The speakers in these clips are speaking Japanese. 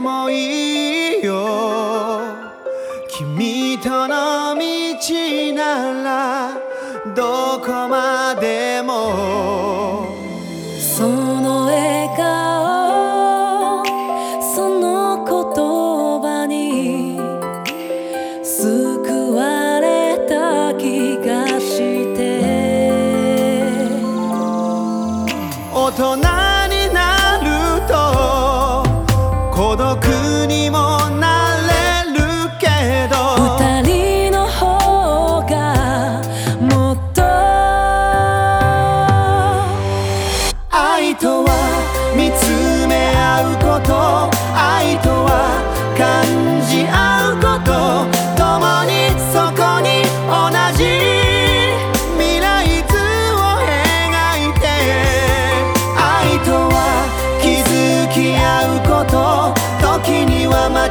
もいいよ。君との道ならどこまでも。その笑顔その言葉に救われた気がして。大人にもなれるけど。二人の方がもっと。愛とは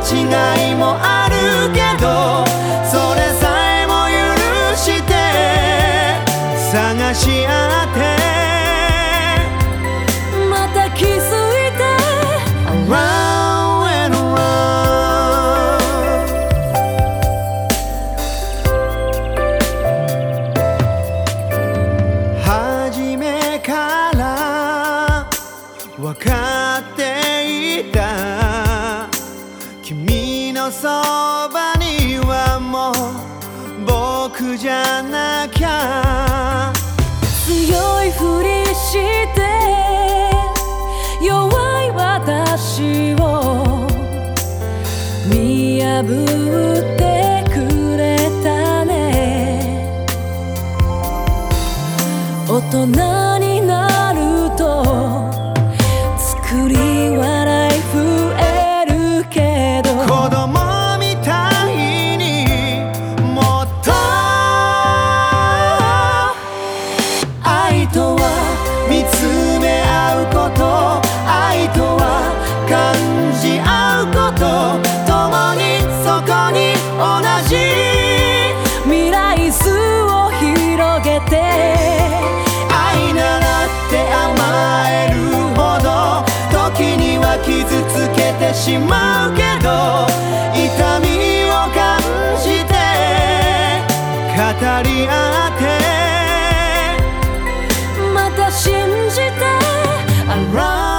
違いもあるけどそれさえも許して探し合って。また気づいて Around and around 初めから分かってそばにはもう僕じゃなきゃ強いふりして弱い私を見破ってくれたね。大人になるとてしまうけど痛みを感じて語り合ってまた信じて Around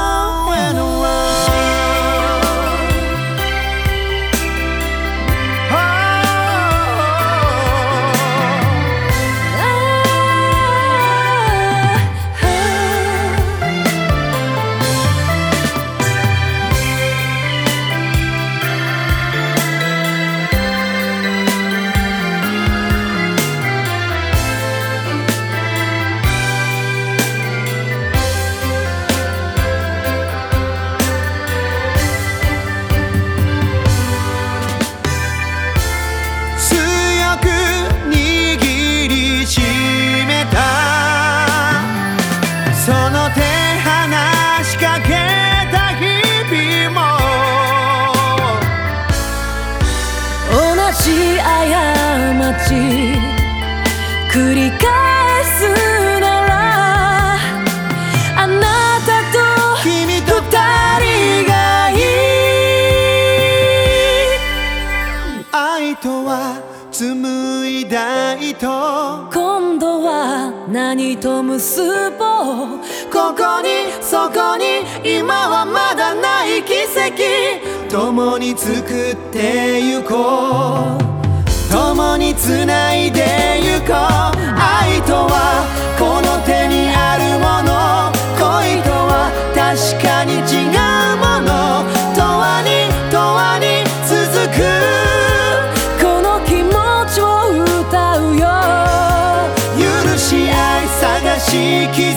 ち繰り返すならあなたと君と二人がいい。愛とは紡いだ糸今度は何と結ぼうここにそこに。今はまだない奇跡。共に作ってゆこう。共につないでゆこう。愛とはこの手にあるもの。恋とは確かに違うもの。永遠に永遠に続く。この気持ちを歌うよ。許し合い探し気